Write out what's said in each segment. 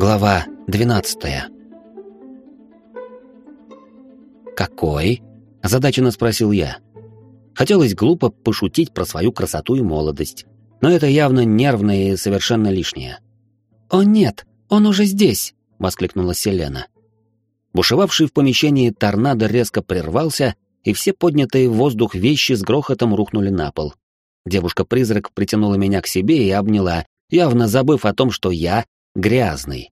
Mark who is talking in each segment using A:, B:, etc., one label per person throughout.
A: Глава 12. Какой? озадаченно спросил я. Хотелось глупо пошутить про свою красоту и молодость, но это явно нервное и совершенно лишнее.
B: «О нет, он уже здесь!» — воскликнула Селена.
A: Бушевавший в помещении торнадо резко прервался, и все поднятые в воздух вещи с грохотом рухнули на пол. Девушка-призрак притянула меня к себе и обняла, явно забыв о том, что я грязный.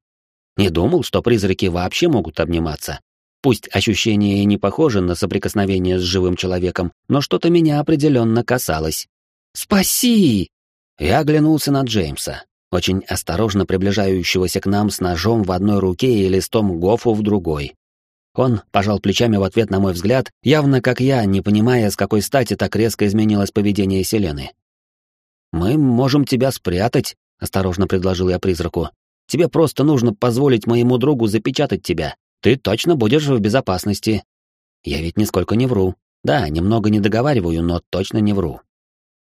A: Не думал, что призраки вообще могут обниматься. Пусть ощущение и не похоже на соприкосновение с живым человеком, но что-то меня определенно касалось.
B: «Спаси!»
A: Я оглянулся на Джеймса, очень осторожно приближающегося к нам с ножом в одной руке и листом гофу в другой. Он пожал плечами в ответ на мой взгляд, явно как я, не понимая, с какой стати так резко изменилось поведение Селены. «Мы можем тебя спрятать», — осторожно предложил я призраку. «Тебе просто нужно позволить моему другу запечатать тебя. Ты точно будешь в безопасности». Я ведь нисколько не вру. Да, немного не договариваю, но точно не вру.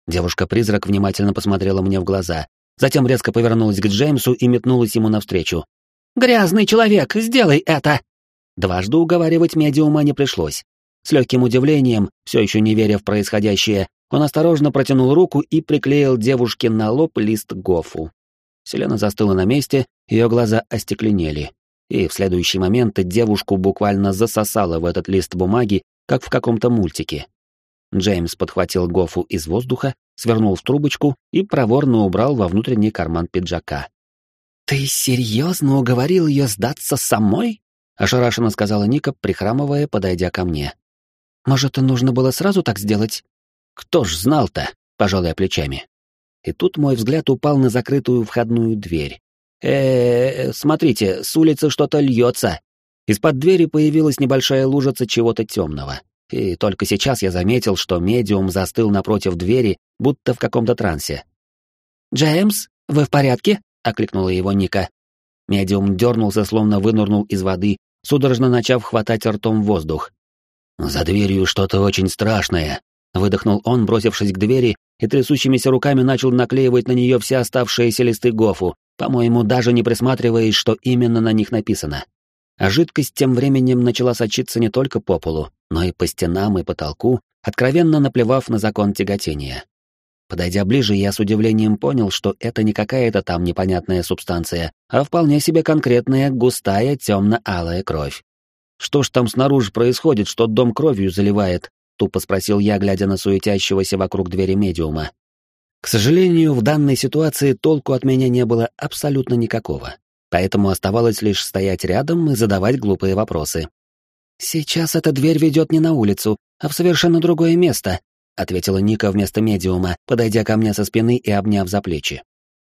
A: Девушка-призрак внимательно посмотрела мне в глаза, затем резко повернулась к Джеймсу и метнулась ему навстречу.
B: «Грязный человек, сделай это!»
A: Дважды уговаривать медиума не пришлось. С легким удивлением, все еще не веря в происходящее, он осторожно протянул руку и приклеил девушке на лоб лист гофу. Селена застыла на месте, ее глаза остекленели. И в следующий момент девушку буквально засосало в этот лист бумаги, как в каком-то мультике. Джеймс подхватил гофу из воздуха, свернул в трубочку и проворно убрал во внутренний карман пиджака.
B: «Ты серьезно уговорил ее сдаться самой?»
A: — ошарашенно сказала Ника, прихрамывая, подойдя ко мне.
B: «Может, нужно было сразу так сделать?»
A: «Кто ж знал-то?» — пожал я плечами. И тут мой взгляд упал на закрытую входную дверь. Э, смотрите, с улицы что-то льется. Из-под двери появилась небольшая лужица чего-то темного. И только сейчас я заметил, что медиум застыл напротив двери, будто в каком-то трансе.
B: «Джеймс, вы в порядке?»
A: — окликнула его Ника. Медиум дернулся, словно вынырнул из воды, судорожно начав хватать ртом воздух. «За дверью что-то очень страшное», — выдохнул он, бросившись к двери, и трясущимися руками начал наклеивать на нее все оставшиеся листы гофу, по-моему, даже не присматриваясь, что именно на них написано. А жидкость тем временем начала сочиться не только по полу, но и по стенам и потолку, откровенно наплевав на закон тяготения. Подойдя ближе, я с удивлением понял, что это не какая-то там непонятная субстанция, а вполне себе конкретная густая темно-алая кровь. «Что ж там снаружи происходит, что дом кровью заливает?» — тупо спросил я, глядя на суетящегося вокруг двери медиума. К сожалению, в данной ситуации толку от меня не было абсолютно никакого, поэтому оставалось лишь стоять рядом и задавать глупые вопросы.
B: «Сейчас эта дверь ведет не на улицу, а в совершенно другое место», —
A: ответила Ника вместо медиума, подойдя ко мне со спины и обняв за плечи.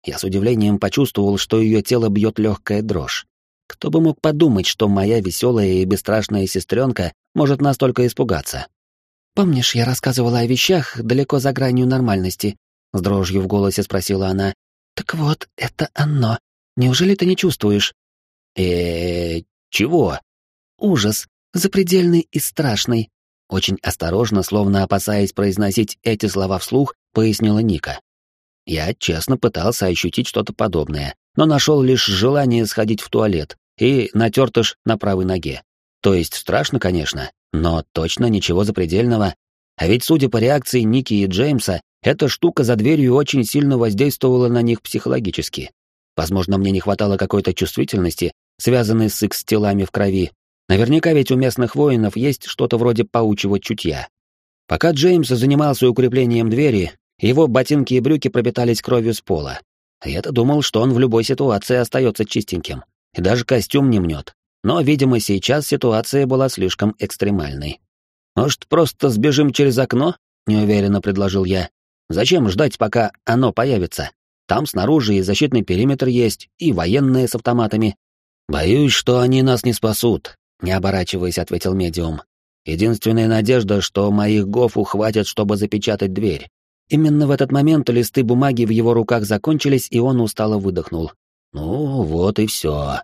A: Я с удивлением почувствовал, что ее тело бьет легкая дрожь. Кто бы мог подумать, что моя веселая и бесстрашная сестренка может настолько испугаться?
B: «Помнишь, я рассказывала о вещах далеко за гранью нормальности?» — с дрожью в голосе спросила она. «Так вот, это оно. Неужели ты не чувствуешь?»
A: э чего?»
B: «Ужас. Запредельный и страшный.
A: Очень осторожно, словно опасаясь произносить эти слова вслух, пояснила Ника. Я честно пытался ощутить что-то подобное, но нашел лишь желание сходить в туалет и натертыш на правой ноге. То есть страшно, конечно, но точно ничего запредельного. А ведь, судя по реакции Ники и Джеймса, эта штука за дверью очень сильно воздействовала на них психологически. Возможно, мне не хватало какой-то чувствительности, связанной с их телами в крови, Наверняка ведь у местных воинов есть что-то вроде паучьего чутья. Пока Джеймс занимался укреплением двери, его ботинки и брюки пропитались кровью с пола. Я-то думал, что он в любой ситуации остается чистеньким, и даже костюм не мнет. Но, видимо, сейчас ситуация была слишком экстремальной. «Может, просто сбежим через окно?» — неуверенно предложил я. «Зачем ждать, пока оно появится? Там снаружи и защитный периметр есть, и военные с автоматами. Боюсь, что они нас не спасут, не оборачиваясь, ответил медиум. Единственная надежда, что моих гоф ухватят, чтобы запечатать дверь. Именно в этот момент листы бумаги в его руках закончились, и он устало выдохнул. Ну, вот и все.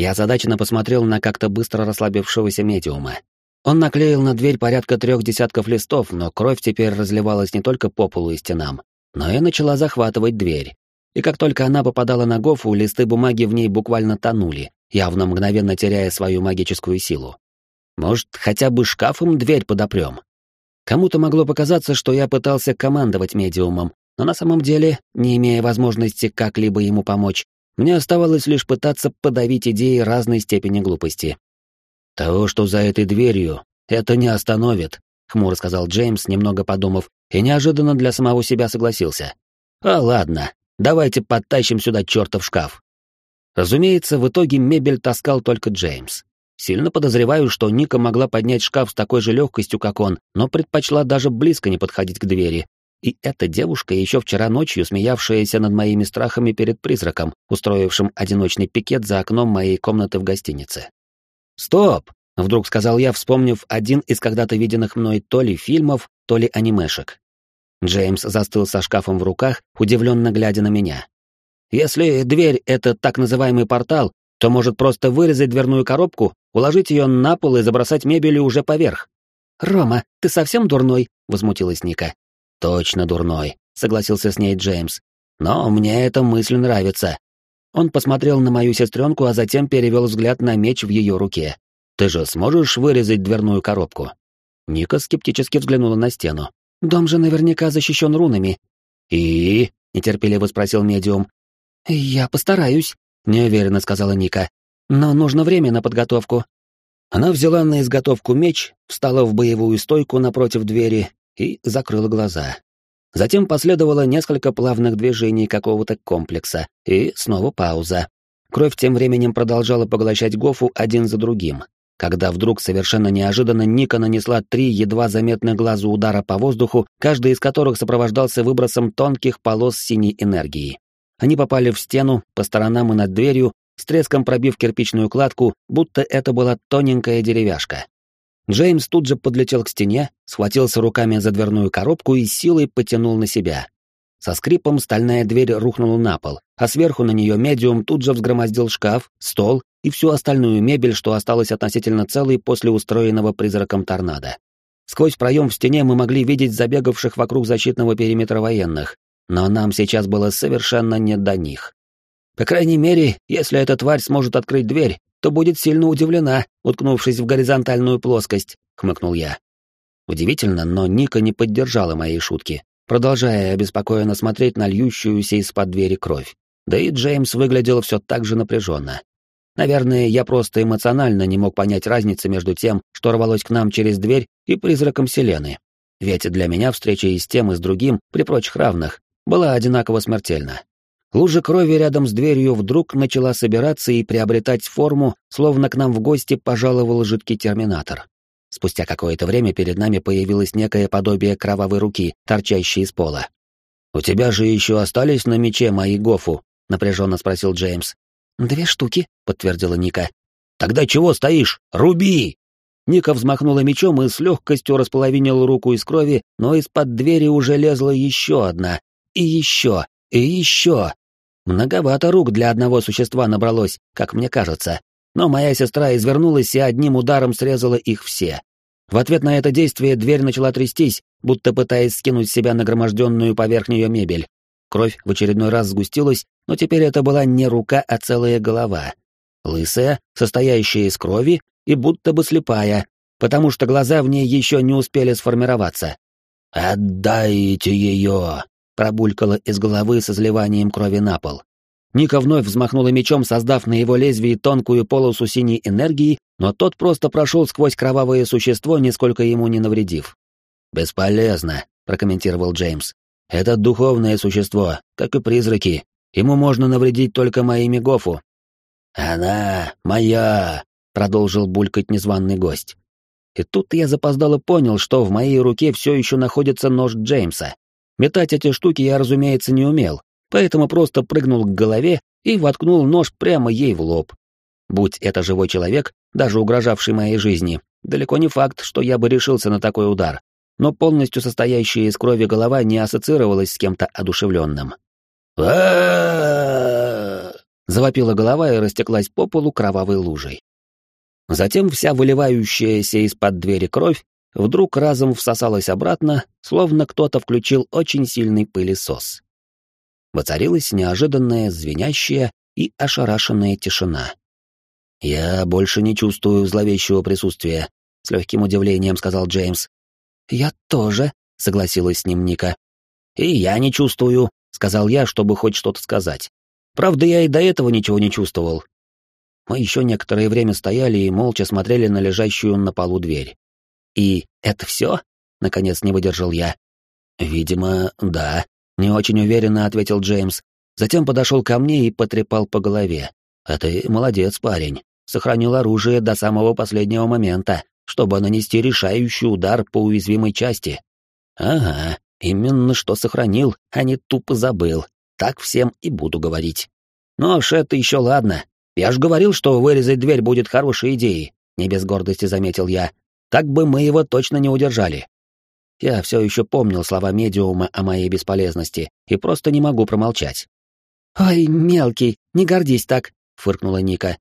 A: Я озадаченно посмотрел на как-то быстро расслабившегося медиума. Он наклеил на дверь порядка трех десятков листов, но кровь теперь разливалась не только по полу и стенам, но и начала захватывать дверь. и как только она попадала на Гофу, листы бумаги в ней буквально тонули, явно мгновенно теряя свою магическую силу. Может, хотя бы шкафом дверь подопрем? Кому-то могло показаться, что я пытался командовать медиумом, но на самом деле, не имея возможности как-либо ему помочь, мне оставалось лишь пытаться подавить идеи разной степени глупости. «Того, что за этой дверью, это не остановит», — хмуро сказал Джеймс, немного подумав, и неожиданно для самого себя согласился. «А ладно, давайте подтащим сюда чертов шкаф». Разумеется, в итоге мебель таскал только Джеймс. Сильно подозреваю, что Ника могла поднять шкаф с такой же легкостью, как он, но предпочла даже близко не подходить к двери, и эта девушка, еще вчера ночью смеявшаяся над моими страхами перед призраком, устроившим одиночный пикет за окном моей комнаты в гостинице. «Стоп!» — вдруг сказал я, вспомнив один из когда-то виденных мной то ли фильмов, то ли анимешек. Джеймс застыл со шкафом в руках, удивленно глядя на меня. «Если дверь — это так называемый портал, то может просто вырезать дверную коробку, уложить ее на пол и забросать мебелью уже поверх». «Рома, ты совсем дурной?» — возмутилась Ника. «Точно дурной», — согласился с ней Джеймс. «Но мне эта мысль нравится». Он посмотрел на мою сестренку, а затем перевел взгляд на меч в ее руке. «Ты же сможешь вырезать дверную коробку?» Ника скептически взглянула на стену. «Дом же наверняка защищен рунами». «И?» — нетерпеливо спросил медиум. «Я постараюсь», — неуверенно сказала Ника. «Но нужно время на подготовку». Она взяла на изготовку меч, встала в боевую стойку напротив двери и закрыла глаза. Затем последовало несколько плавных движений какого-то комплекса, и снова пауза. Кровь тем временем продолжала поглощать Гофу один за другим, когда вдруг совершенно неожиданно Ника нанесла три едва заметных глазу удара по воздуху, каждый из которых сопровождался выбросом тонких полос синей энергии. Они попали в стену, по сторонам и над дверью, с треском пробив кирпичную кладку, будто это была тоненькая деревяшка. Джеймс тут же подлетел к стене, схватился руками за дверную коробку и силой потянул на себя. Со скрипом стальная дверь рухнула на пол, а сверху на нее медиум тут же взгромоздил шкаф, стол и всю остальную мебель, что осталось относительно целой после устроенного призраком торнадо. Сквозь проем в стене мы могли видеть забегавших вокруг защитного периметра военных, но нам сейчас было совершенно не до них. По крайней мере, если эта тварь сможет открыть дверь, то будет сильно удивлена, уткнувшись в горизонтальную плоскость», — хмыкнул я. Удивительно, но Ника не поддержала моей шутки, продолжая обеспокоенно смотреть на льющуюся из-под двери кровь. Да и Джеймс выглядел все так же напряженно. Наверное, я просто эмоционально не мог понять разницы между тем, что рвалось к нам через дверь, и призраком Селены. Ведь для меня встреча и с тем, и с другим, при прочих равных, была одинаково смертельна. Лужа крови рядом с дверью вдруг начала собираться и приобретать форму, словно к нам в гости пожаловал жидкий терминатор. Спустя какое-то время перед нами появилось некое подобие кровавой руки, торчащей из пола. «У тебя же еще остались на мече мои гофу?» — напряженно спросил Джеймс. «Две штуки», — подтвердила Ника. «Тогда чего стоишь? Руби!» Ника взмахнула мечом и с легкостью располовинила руку из крови, но из-под двери уже лезла еще одна. И еще, и еще. Многовато рук для одного существа набралось, как мне кажется. Но моя сестра извернулась и одним ударом срезала их все. В ответ на это действие дверь начала трястись, будто пытаясь скинуть с себя нагроможденную поверх нее мебель. Кровь в очередной раз сгустилась, но теперь это была не рука, а целая голова. Лысая, состоящая из крови и будто бы слепая, потому что глаза в ней еще не успели сформироваться. «Отдайте ее!» Пробулькало из головы с изливанием крови на пол. Ника вновь взмахнула мечом, создав на его лезвии тонкую полосу синей энергии, но тот просто прошел сквозь кровавое существо, нисколько ему не навредив. «Бесполезно», — прокомментировал Джеймс. «Это духовное существо, как и призраки. Ему можно навредить только моими гофу». «Она моя», — продолжил булькать незваный гость. И тут я запоздало понял, что в моей руке все еще находится нож Джеймса. Метать эти штуки я, разумеется, не умел, поэтому просто прыгнул к голове и воткнул нож прямо ей в лоб. Будь это живой человек, даже угрожавший моей жизни, далеко не факт, что я бы решился на такой удар, но полностью состоящая из крови голова не ассоциировалась с кем-то одушевленным. Завопила голова и растеклась по полу кровавой лужей. Затем вся выливающаяся из-под двери кровь вдруг разом всосалась обратно, словно кто-то включил очень сильный пылесос. Воцарилась неожиданная, звенящая и ошарашенная тишина. «Я больше не чувствую зловещего присутствия», — с легким удивлением сказал Джеймс.
B: «Я тоже», — согласилась с ним Ника.
A: «И я не чувствую», — сказал я, чтобы хоть что-то сказать. Правда, я и до этого ничего не чувствовал. Мы еще некоторое время стояли и молча смотрели на лежащую на полу дверь. «И это все?» — наконец не выдержал я. «Видимо, да», — не очень уверенно ответил Джеймс. Затем подошел ко мне и потрепал по голове. «А ты молодец, парень. Сохранил оружие до самого последнего момента, чтобы нанести решающий удар по уязвимой части». «Ага, именно что сохранил, а не тупо забыл. Так всем и буду говорить». «Ну уж это еще ладно. Я ж говорил, что вырезать дверь будет хорошей идеей», — не без гордости заметил я. «Так бы мы его точно не удержали». Я все еще помнил слова медиума о моей бесполезности и просто не могу промолчать.
B: «Ой, мелкий, не гордись так», — фыркнула Ника.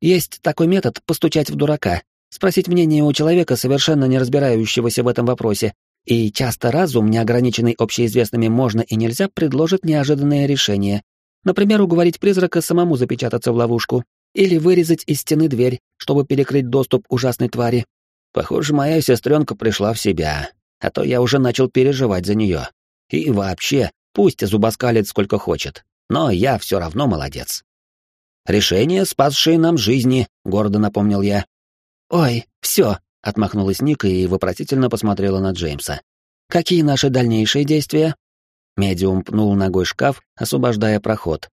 B: «Есть такой метод постучать в дурака, спросить мнение у человека, совершенно не разбирающегося в этом вопросе, и часто разум, не ограниченный общеизвестными можно и нельзя, предложит неожиданное решение. Например, уговорить призрака самому запечататься в ловушку, или вырезать из стены дверь, чтобы перекрыть доступ ужасной твари.
A: Похоже, моя сестренка пришла в себя, а то я уже начал переживать за нее. И вообще, пусть зубоскалит сколько хочет, но я все равно молодец. «Решение, спасшее нам жизни», — гордо напомнил я.
B: «Ой, все», — отмахнулась Ника и вопросительно посмотрела на Джеймса. «Какие наши дальнейшие действия?»
A: Медиум пнул ногой шкаф, освобождая проход.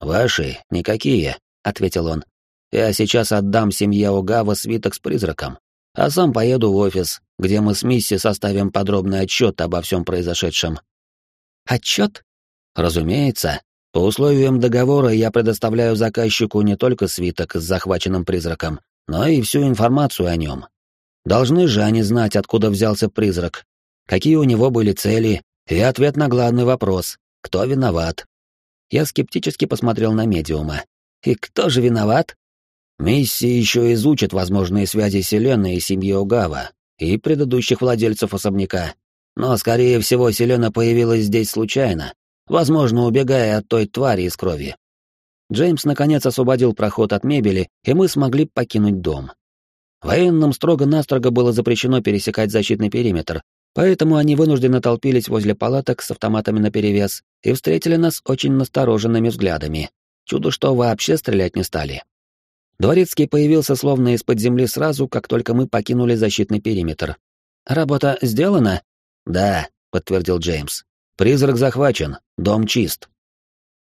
A: «Ваши? Никакие», — ответил он. «Я сейчас отдам семье Огава свиток с призраком, а сам поеду в офис, где мы с Мисси составим подробный отчет обо всем произошедшем».
B: «Отчет?»
A: «Разумеется. По условиям договора я предоставляю заказчику не только свиток с захваченным призраком, но и всю информацию о нем. Должны же они знать, откуда взялся призрак, какие у него были цели и ответ на главный вопрос — кто виноват? Я скептически посмотрел на медиума. И кто же виноват? Миссия еще изучит возможные связи Селены и семьи Огава и предыдущих владельцев особняка. Но, скорее всего, Селена появилась здесь случайно, возможно, убегая от той твари из крови. Джеймс наконец освободил проход от мебели, и мы смогли покинуть дом. Военным строго-настрого было запрещено пересекать защитный периметр, Поэтому они вынужденно толпились возле палаток с автоматами наперевес и встретили нас очень настороженными взглядами. Чудо, что вообще стрелять не стали. Дворецкий появился словно из-под земли сразу, как только мы покинули защитный периметр. «Работа сделана?» «Да», — подтвердил Джеймс. «Призрак захвачен, дом чист».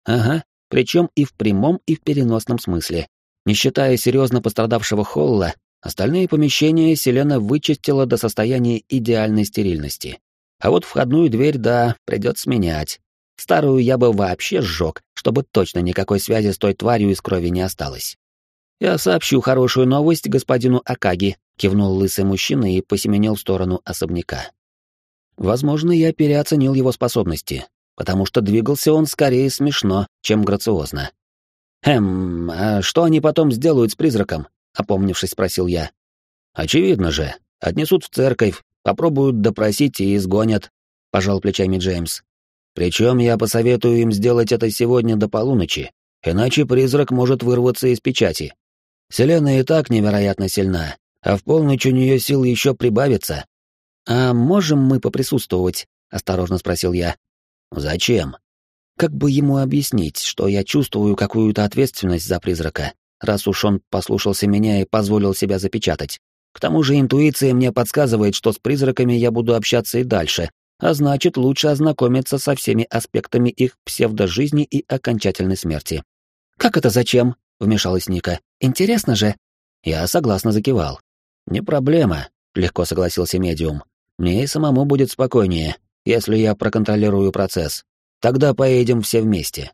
A: «Ага, причем и в прямом, и в переносном смысле. Не считая серьезно пострадавшего Холла, Остальные помещения Селена вычистила до состояния идеальной стерильности. А вот входную дверь, да, придется менять. Старую я бы вообще сжег, чтобы точно никакой связи с той тварью из крови не осталось. «Я сообщу хорошую новость господину Акаги», — кивнул лысый мужчина и посеменил в сторону особняка. Возможно, я переоценил его способности, потому что двигался он скорее смешно, чем грациозно. «Эм, а что они потом сделают с призраком?» — опомнившись, спросил я. «Очевидно же. Отнесут в церковь, попробуют допросить и изгонят», — пожал плечами Джеймс. «Причем я посоветую им сделать это сегодня до полуночи, иначе призрак может вырваться из печати. Селена и так невероятно сильна, а в полночь у нее сил еще прибавится». «А можем мы поприсутствовать?» — осторожно спросил я. «Зачем?» «Как бы ему объяснить, что я чувствую какую-то ответственность за призрака, раз уж он послушался меня и позволил себя запечатать. К тому же интуиция мне подсказывает, что с призраками я буду общаться и дальше, а значит, лучше ознакомиться со всеми аспектами их псевдожизни и окончательной смерти. «Как это зачем?» — вмешалась Ника. «Интересно же». Я согласно закивал. «Не проблема», — легко согласился медиум. «Мне и самому будет спокойнее, если я проконтролирую процесс. Тогда поедем все вместе».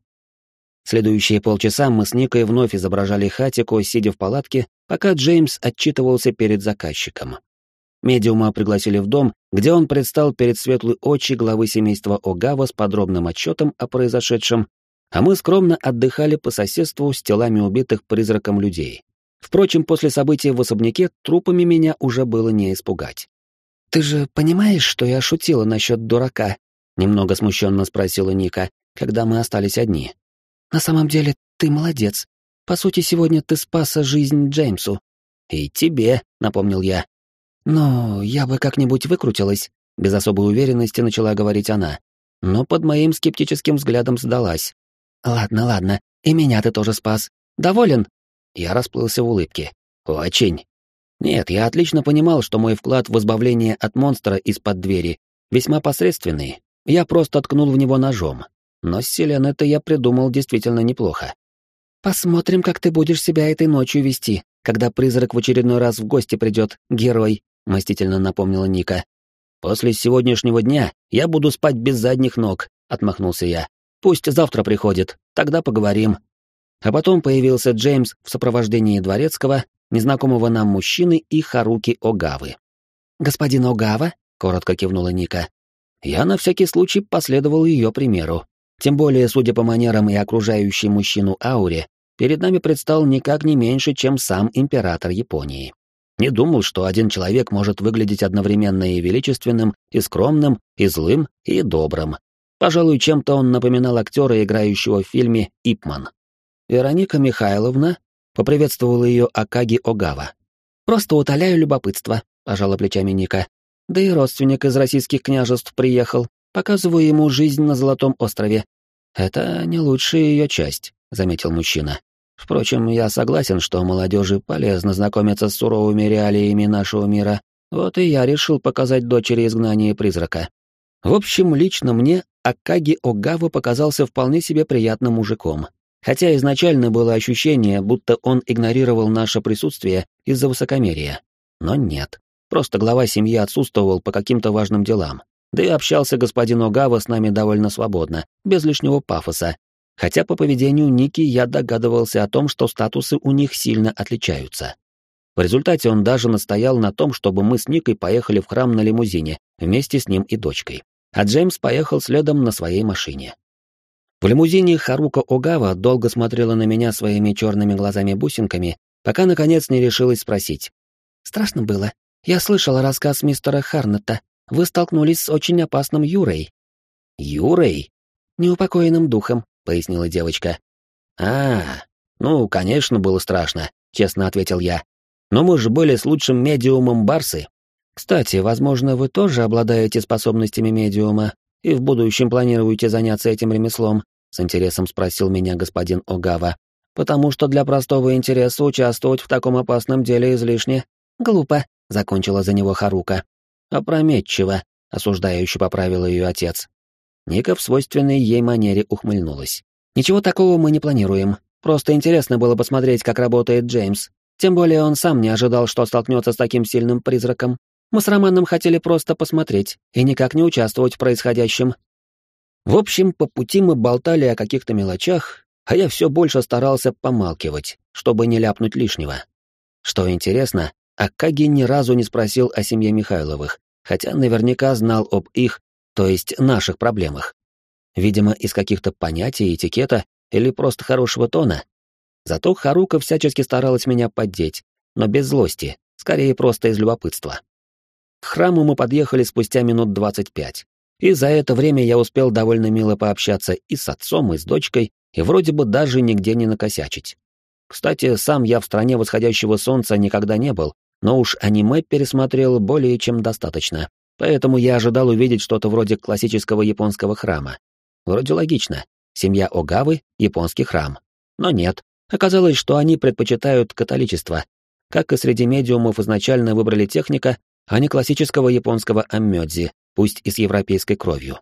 A: Следующие полчаса мы с Никой вновь изображали Хатику, сидя в палатке, пока Джеймс отчитывался перед заказчиком. Медиума пригласили в дом, где он предстал перед светлой очи главы семейства Огава с подробным отчетом о произошедшем, а мы скромно отдыхали по соседству с телами убитых призраком людей. Впрочем, после событий в особняке трупами меня уже было не испугать. «Ты же понимаешь, что я шутила насчет дурака?» — немного смущенно спросила Ника,
B: когда мы остались одни. «На самом деле, ты молодец. По сути, сегодня ты спас жизнь Джеймсу».
A: «И тебе», — напомнил я.
B: «Но я бы как-нибудь выкрутилась», — без особой уверенности начала говорить она. Но под моим скептическим взглядом сдалась. «Ладно, ладно, и меня ты тоже спас. Доволен?»
A: Я расплылся в улыбке. «Очень». Нет, я отлично понимал, что мой вклад в избавление от монстра из-под двери весьма посредственный. Я просто ткнул в него ножом. Но с Селеной-то я придумал действительно неплохо.
B: «Посмотрим, как ты будешь себя этой ночью вести, когда призрак в очередной раз в гости придет, герой», — мстительно напомнила Ника.
A: «После сегодняшнего дня я буду спать без задних ног», — отмахнулся я. «Пусть завтра приходит, тогда поговорим». А потом появился Джеймс в сопровождении дворецкого, незнакомого нам мужчины и Харуки Огавы.
B: «Господин Огава?» — коротко кивнула Ника.
A: Я на всякий случай последовал ее примеру. Тем более, судя по манерам и окружающей мужчину ауре, перед нами предстал никак не меньше, чем сам император Японии. Не думал, что один человек может выглядеть одновременно и величественным, и скромным, и злым, и добрым. Пожалуй, чем-то он напоминал актера, играющего в фильме «Ипман». Вероника Михайловна поприветствовала ее Акаги Огава.
B: «Просто утоляю любопытство», — пожала плечами Ника. «Да и родственник из российских княжеств приехал. Показываю ему жизнь на Золотом острове».
A: «Это не лучшая ее часть», — заметил мужчина. Впрочем, я согласен, что молодежи полезно знакомиться с суровыми реалиями нашего мира. Вот и я решил показать дочери изгнание призрака. В общем, лично мне Акаги Огава показался вполне себе приятным мужиком. Хотя изначально было ощущение, будто он игнорировал наше присутствие из-за высокомерия. Но нет. Просто глава семьи отсутствовал по каким-то важным делам. Да и общался господин Огава с нами довольно свободно, без лишнего пафоса, хотя по поведению Ники я догадывался о том, что статусы у них сильно отличаются. В результате он даже настоял на том, чтобы мы с Никой поехали в храм на лимузине, вместе с ним и дочкой. А Джеймс поехал следом на своей машине. В лимузине Харука Огава долго смотрела на меня своими черными глазами-бусинками, пока, наконец, не решилась спросить.
B: «Страшно было. Я слышала рассказ мистера Харнета. Вы столкнулись с очень опасным Юрой».
A: «Юрой?»
B: «Неупокоенным духом
A: пояснила девочка. А, ну, конечно, было страшно, честно ответил я. Но мы же были с лучшим медиумом Барсы. Кстати, возможно, вы тоже обладаете способностями медиума и в будущем планируете заняться этим ремеслом, с интересом спросил меня господин Огава. Потому что для простого интереса участвовать в таком опасном деле излишне.
B: Глупо, закончила за него Харука.
A: Опрометчиво, осуждающе поправил ее отец. Ника в свойственной ей манере ухмыльнулась.
B: «Ничего такого мы не планируем. Просто интересно было посмотреть, как работает Джеймс. Тем более он сам не ожидал, что столкнется с таким сильным призраком. Мы с Романом хотели просто посмотреть и никак не участвовать в происходящем».
A: В общем, по пути мы болтали о каких-то мелочах, а я все больше старался помалкивать, чтобы не ляпнуть лишнего. Что интересно, Акаги ни разу не спросил о семье Михайловых, хотя наверняка знал об их то есть наших проблемах. Видимо, из каких-то понятий, этикета или просто хорошего тона. Зато Харука всячески старалась меня поддеть, но без злости, скорее просто из любопытства. К храму мы подъехали спустя минут двадцать пять, и за это время я успел довольно мило пообщаться и с отцом, и с дочкой, и вроде бы даже нигде не накосячить. Кстати, сам я в стране восходящего солнца никогда не был, но уж аниме пересмотрел более чем достаточно, Поэтому я ожидал увидеть что-то вроде классического японского храма. Вроде логично. Семья Огавы — японский храм. Но нет. Оказалось, что они предпочитают католичество. Как и среди медиумов изначально выбрали техника, а не классического японского аммёдзи, пусть и с европейской кровью.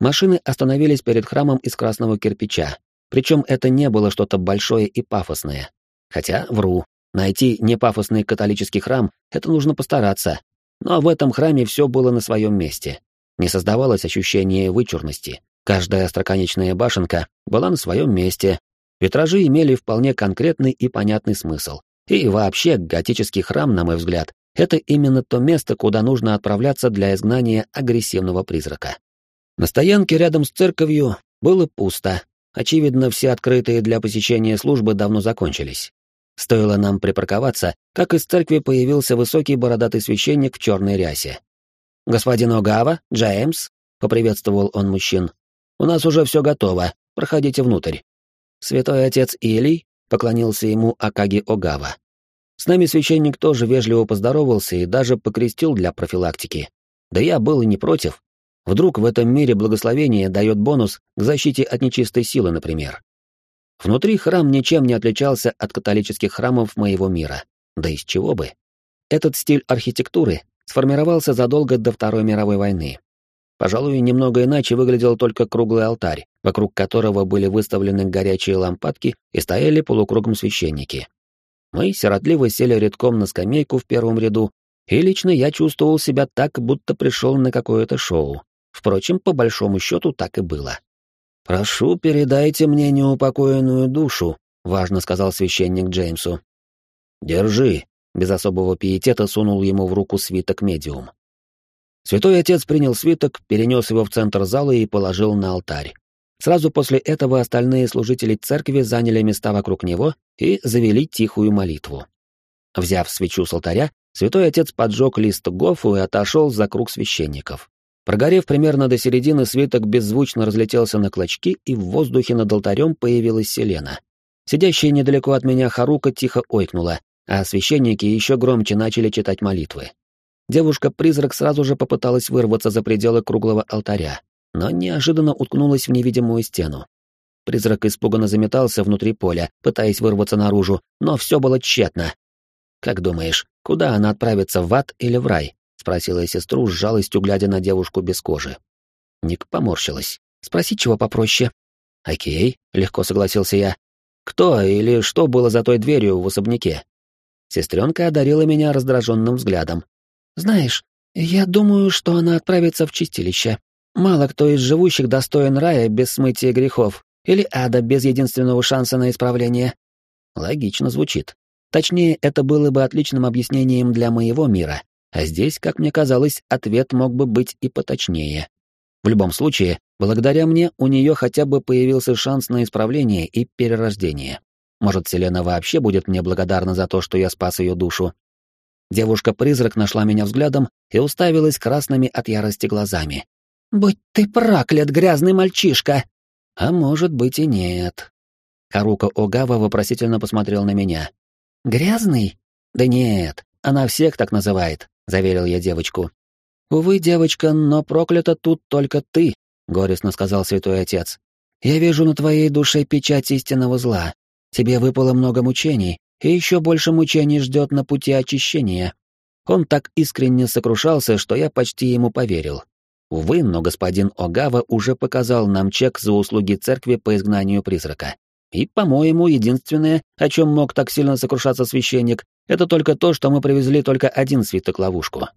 A: Машины остановились перед храмом из красного кирпича. Причем это не было что-то большое и пафосное. Хотя, вру, найти непафосный католический храм — это нужно постараться, но в этом храме все было на своем месте. Не создавалось ощущения вычурности. Каждая остроконечная башенка была на своем месте. Витражи имели вполне конкретный и понятный смысл. И вообще, готический храм, на мой взгляд, это именно то место, куда нужно отправляться для изгнания агрессивного призрака. На стоянке рядом с церковью было пусто. Очевидно, все открытые для посещения службы давно закончились. Стоило нам припарковаться, как из церкви появился высокий бородатый священник в черной рясе. «Господин Огава, Джеймс», — поприветствовал он мужчин. У нас уже все готово, проходите внутрь». «Святой отец Илий?» — поклонился ему Акаги Огава. С нами священник тоже вежливо поздоровался и даже покрестил для профилактики. Да я был и не против. Вдруг в этом мире благословение дает бонус к защите от нечистой силы, например. Внутри храм ничем не отличался от католических храмов моего мира. Да из чего бы? Этот стиль архитектуры сформировался задолго до Второй мировой войны. Пожалуй, немного иначе выглядел только круглый алтарь, вокруг которого были выставлены горячие лампадки и стояли полукругом священники. Мы сиротливо сели редком на скамейку в первом ряду, и лично я чувствовал себя так, будто пришел на какое-то шоу. Впрочем, по большому счету так и было. «Прошу, передайте мне неупокоенную душу», — важно сказал священник Джеймсу. «Держи», — без особого пиетета сунул ему в руку свиток медиум. Святой отец принял свиток, перенес его в центр зала и положил на алтарь. Сразу после этого остальные служители церкви заняли места вокруг него и завели тихую молитву. Взяв свечу с алтаря, святой отец поджег лист гофу и отошел за круг священников. Прогорев примерно до середины, свиток беззвучно разлетелся на клочки, и в воздухе над алтарем появилась Селена. Сидящая недалеко от меня Харука тихо ойкнула, а священники еще громче начали читать молитвы. Девушка-призрак сразу же попыталась вырваться за пределы круглого алтаря, но неожиданно уткнулась в невидимую стену. Призрак испуганно заметался внутри поля, пытаясь вырваться наружу, но все было тщетно. «Как думаешь, куда она отправится, в ад или в рай?» — спросила сестру с жалостью, глядя на девушку без кожи. Ник поморщилась. «Спроси, чего попроще». «Окей», — легко согласился я. «Кто или что было за той дверью в особняке?» Сестренка одарила меня раздраженным взглядом. «Знаешь, я думаю, что она отправится в чистилище. Мало кто из живущих достоин рая без смытия грехов или ада без единственного шанса на исправление. Логично звучит. Точнее, это было бы отличным объяснением для моего мира, а здесь, как мне казалось, ответ мог бы быть и поточнее. В любом случае, благодаря мне у нее хотя бы появился шанс на исправление и перерождение. Может, Селена вообще будет мне благодарна за то, что я спас ее душу. Девушка-призрак нашла меня взглядом и уставилась красными от ярости глазами. «Будь ты проклят, грязный мальчишка!» «А может быть и нет». Харука Огава вопросительно посмотрел на меня. «Грязный?» «Да нет, она всех так называет», — заверил я девочку. «Увы, девочка, но проклята тут только ты», — горестно сказал святой отец. «Я вижу на твоей душе печать истинного зла. Тебе выпало много мучений, и еще больше мучений ждет на пути очищения». Он так искренне сокрушался, что я почти ему поверил. Увы, но господин Огава уже показал нам чек за услуги церкви по изгнанию призрака. И, по-моему, единственное, о чем мог так сильно сокрушаться священник, это только то, что мы привезли только один свиток-ловушку.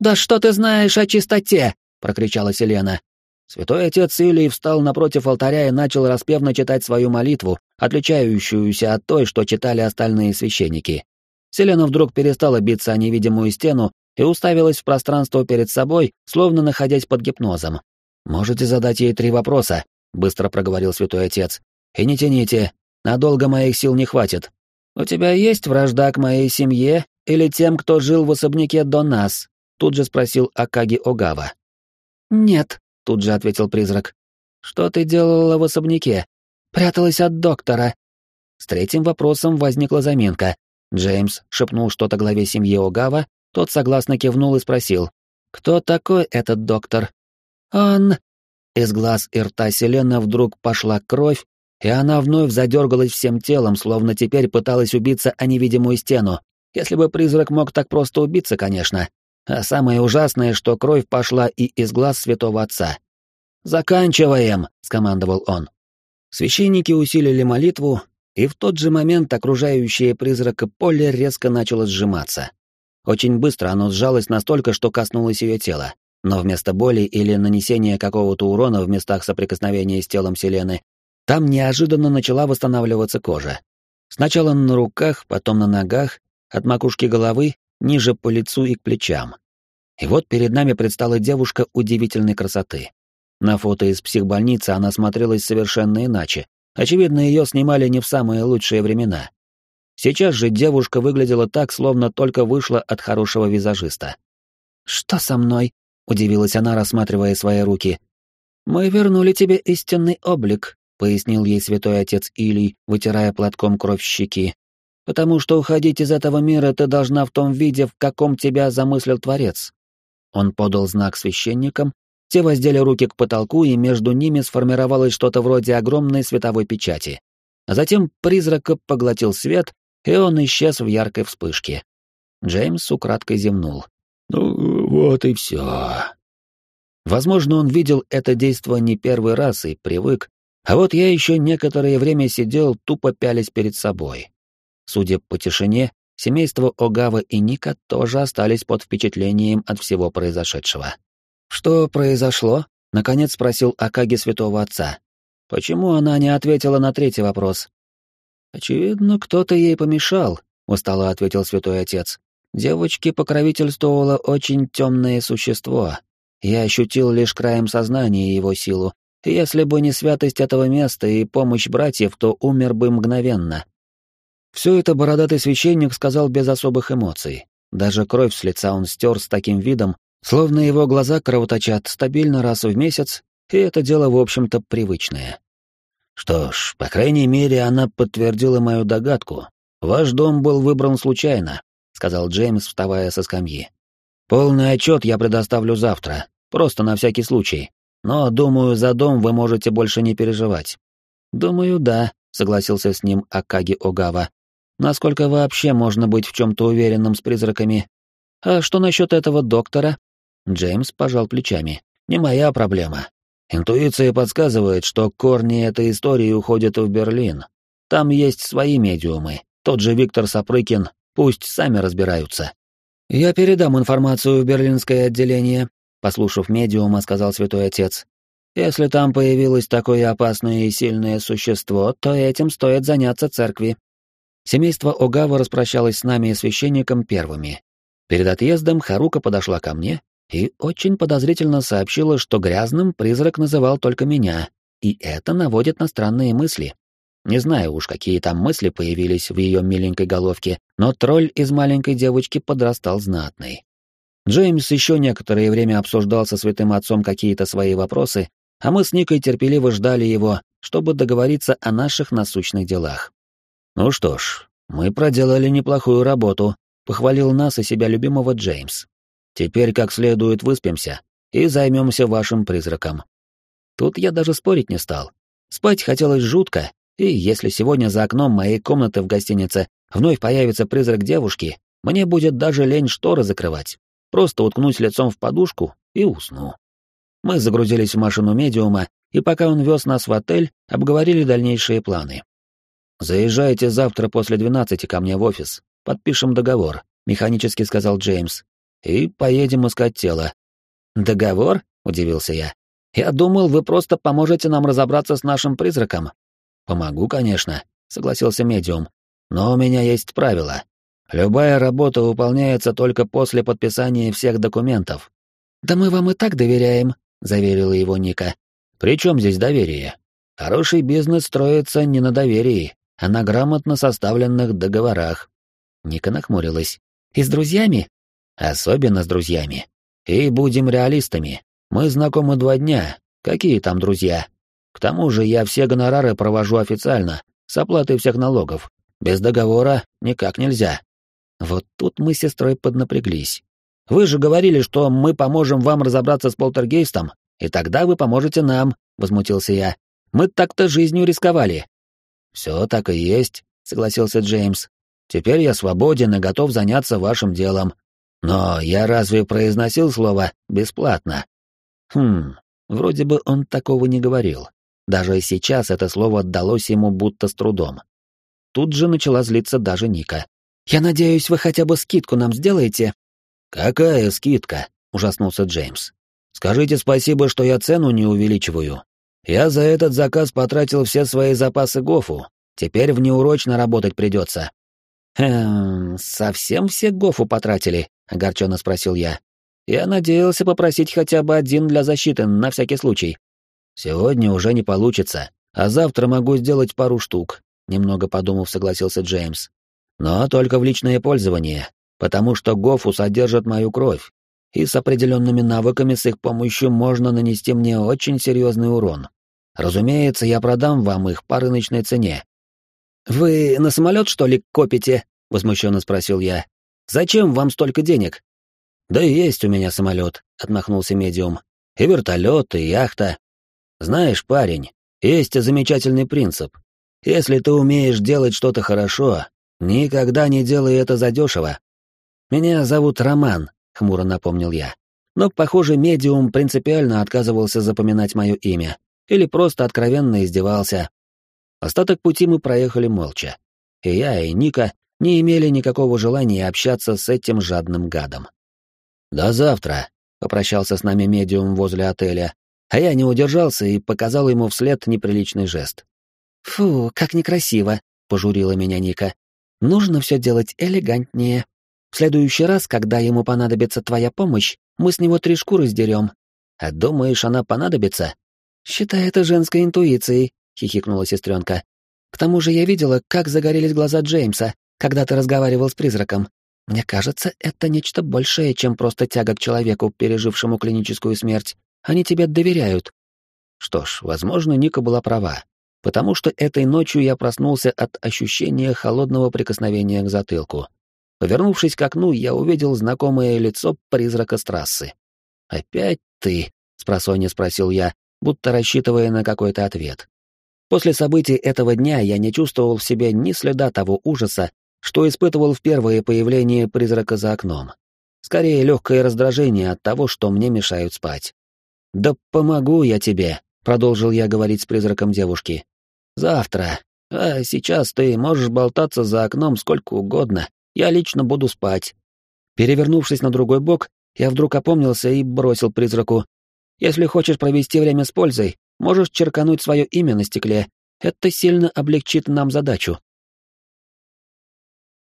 A: «Да что ты знаешь о чистоте?» — прокричала Селена. Святой отец Илий встал напротив алтаря и начал распевно читать свою молитву, отличающуюся от той, что читали остальные священники. Селена вдруг перестала биться о невидимую стену и уставилась в пространство перед собой, словно находясь под гипнозом. «Можете задать ей три вопроса», — быстро проговорил святой отец. «И не тяните, надолго моих сил не хватит. У тебя есть вражда к моей семье или тем, кто жил в особняке до нас?» — тут же спросил Акаги Огава. «Нет», — тут же ответил призрак. «Что ты делала в особняке?» «Пряталась от доктора». С третьим вопросом возникла заминка. Джеймс шепнул что-то главе семьи Огава, тот согласно кивнул и спросил, «Кто такой этот доктор?» «Он...» Из глаз и рта Селена вдруг пошла кровь, и она вновь задергалась всем телом, словно теперь пыталась убиться о невидимую стену. Если бы призрак мог так просто убиться, конечно. А самое ужасное, что кровь пошла и из глаз святого отца. «Заканчиваем!» — скомандовал он. Священники усилили молитву, и в тот же момент окружающее призрака поле резко начало сжиматься. Очень быстро оно сжалось настолько, что коснулось ее тела. Но вместо боли или нанесения какого-то урона в местах соприкосновения с телом Селены, там неожиданно начала восстанавливаться кожа. Сначала на руках, потом на ногах, от макушки головы, ниже по лицу и к плечам. И вот перед нами предстала девушка удивительной красоты. На фото из психбольницы она смотрелась совершенно иначе. Очевидно, ее снимали не в самые лучшие времена. Сейчас же девушка выглядела так, словно только вышла от хорошего визажиста. «Что со мной?» — удивилась она, рассматривая свои руки.
B: «Мы вернули тебе истинный облик», — пояснил ей святой отец Илий, вытирая платком кровь щеки. «Потому что уходить из этого мира ты должна в том виде, в каком тебя замыслил Творец». Он подал знак священникам, те воздели руки к потолку, и между ними сформировалось что-то вроде огромной световой печати. Затем призрака поглотил свет, и он исчез в яркой вспышке. Джеймс украдкой зевнул.
A: «Ну, вот и все.
B: Возможно, он видел это действо не первый раз и привык, а вот я еще некоторое время сидел, тупо пялясь перед собой. Судя по тишине, семейство Огава и Ника тоже остались под впечатлением от всего произошедшего. «Что произошло?» — наконец спросил Акаги святого отца. «Почему она не ответила на третий вопрос?» «Очевидно, кто-то ей помешал», — устало ответил святой отец. «Девочке покровительствовало очень темное существо. Я ощутил лишь краем сознания его силу. Если бы не святость этого места и помощь братьев, то умер бы мгновенно». Все это бородатый священник сказал без особых эмоций. Даже кровь с лица он стер с таким видом, Словно его глаза кровоточат стабильно раз в месяц, и это дело, в общем-то, привычное.
A: Что ж, по крайней мере, она подтвердила мою догадку. Ваш дом был выбран случайно, сказал Джеймс, вставая со скамьи. Полный отчет я предоставлю завтра, просто на всякий случай. Но, думаю, за дом вы можете больше не переживать.
B: Думаю, да, согласился с ним Акаги Огава. Насколько вообще можно быть в чем-то уверенным с призраками? А что насчет этого доктора?
A: Джеймс пожал плечами. «Не моя проблема. Интуиция подсказывает, что корни этой истории уходят в Берлин. Там есть свои медиумы. Тот же Виктор Сапрыкин, пусть сами разбираются».
B: «Я передам информацию в берлинское отделение», — послушав медиума, сказал святой отец. «Если там появилось такое опасное и сильное существо, то этим стоит заняться церкви». Семейство Огава распрощалось с нами и священником первыми. Перед отъездом Харука подошла ко мне и очень подозрительно сообщила, что грязным призрак называл только меня, и это наводит на странные мысли. Не знаю уж, какие там мысли появились в ее миленькой головке, но тролль из маленькой девочки подрастал знатный. Джеймс еще некоторое время обсуждал со святым отцом какие-то свои вопросы, а мы с Никой терпеливо ждали его, чтобы договориться о наших насущных делах.
A: «Ну что ж, мы проделали неплохую работу», — похвалил нас и себя любимого Джеймс. Теперь как следует выспимся и займемся вашим призраком.
B: Тут я даже спорить не стал. Спать хотелось жутко, и если сегодня за окном моей комнаты в гостинице вновь появится призрак девушки, мне будет даже лень шторы закрывать. Просто уткнусь лицом в подушку и усну. Мы загрузились в машину медиума, и пока он вез нас в отель, обговорили дальнейшие планы. «Заезжайте завтра после двенадцати ко мне в офис, подпишем договор», — механически сказал Джеймс, и поедем искать тело». «Договор?» — удивился я. «Я думал, вы просто поможете нам разобраться с нашим призраком».
A: «Помогу, конечно», — согласился медиум. «Но у меня есть правило. Любая работа выполняется только после подписания всех документов».
B: «Да мы вам и так доверяем», — заверила его Ника.
A: «При чем здесь доверие? Хороший бизнес строится не на доверии, а на грамотно составленных договорах».
B: Ника нахмурилась. «И с друзьями?»
A: Особенно с друзьями. И будем реалистами. Мы знакомы два дня. Какие там друзья? К тому же я все гонорары провожу официально, с оплатой всех налогов. Без договора никак нельзя.
B: Вот тут мы с сестрой поднапряглись. Вы же говорили, что мы поможем вам разобраться с полтергейстом, и тогда вы поможете нам, возмутился я. Мы так-то жизнью рисковали.
A: Все так и есть, согласился Джеймс. Теперь я свободен и готов заняться вашим делом, но я разве произносил слово «бесплатно»?
B: Хм, вроде бы он такого не говорил. Даже сейчас это слово отдалось ему будто с трудом. Тут же начала злиться даже Ника. «Я надеюсь, вы хотя бы скидку нам сделаете?»
A: «Какая скидка?» — ужаснулся Джеймс. «Скажите спасибо, что я цену не увеличиваю. Я за этот заказ потратил все свои запасы Гофу. Теперь внеурочно работать придется».
B: «Эм, совсем все Гофу потратили?» — огорченно спросил я. «Я надеялся попросить хотя бы один для защиты, на всякий случай».
A: «Сегодня уже не получится, а завтра могу сделать пару штук», — немного подумав, согласился Джеймс. «Но только в личное пользование, потому что Гофу содержит мою кровь. и с определенными навыками с их помощью можно нанести мне очень серьезный урон. Разумеется, я продам вам их по рыночной цене.
B: «Вы на самолет, что ли, копите?» — возмущенно спросил я. «Зачем вам столько денег?»
A: «Да и есть у меня самолет», — отмахнулся медиум. «И вертолет, и яхта. Знаешь, парень, есть замечательный принцип. Если ты умеешь делать что-то хорошо, никогда не делай это задешево.
B: Меня зовут Роман, хмуро напомнил я. Но, похоже, медиум принципиально отказывался запоминать мое имя или просто откровенно издевался. Остаток пути мы проехали молча. И я, и Ника не имели никакого желания общаться с этим жадным гадом.
A: «До завтра», — попрощался с нами медиум возле отеля, а я не удержался и показал ему вслед неприличный жест.
B: «Фу, как некрасиво», — пожурила меня Ника. «Нужно все делать элегантнее. В следующий раз, когда ему понадобится твоя помощь, мы с него три шкуры сдерем.
A: А думаешь, она понадобится?
B: Считай это женской интуицией, хихикнула сестренка. К тому же я видела, как загорелись глаза Джеймса, когда ты разговаривал с призраком. Мне кажется, это нечто большее, чем просто тяга к человеку, пережившему клиническую смерть. Они тебе доверяют.
A: Что ж, возможно, Ника была права, потому что этой ночью я проснулся от ощущения холодного прикосновения к затылку. Повернувшись к окну, я увидел знакомое лицо призрака с трассы. «Опять ты?» — спросонья спросил я, будто рассчитывая на какой-то ответ. После событий этого дня я не чувствовал в себе ни следа того ужаса, что испытывал в первое появление призрака за окном. Скорее, легкое раздражение от того, что мне мешают спать. «Да помогу я тебе», — продолжил я говорить с призраком девушки. «Завтра. А сейчас ты можешь болтаться за окном сколько угодно. Я лично буду спать. Перевернувшись на другой бок, я вдруг опомнился и бросил призраку. Если хочешь провести время с пользой, можешь черкануть свое имя на стекле. Это сильно облегчит нам задачу.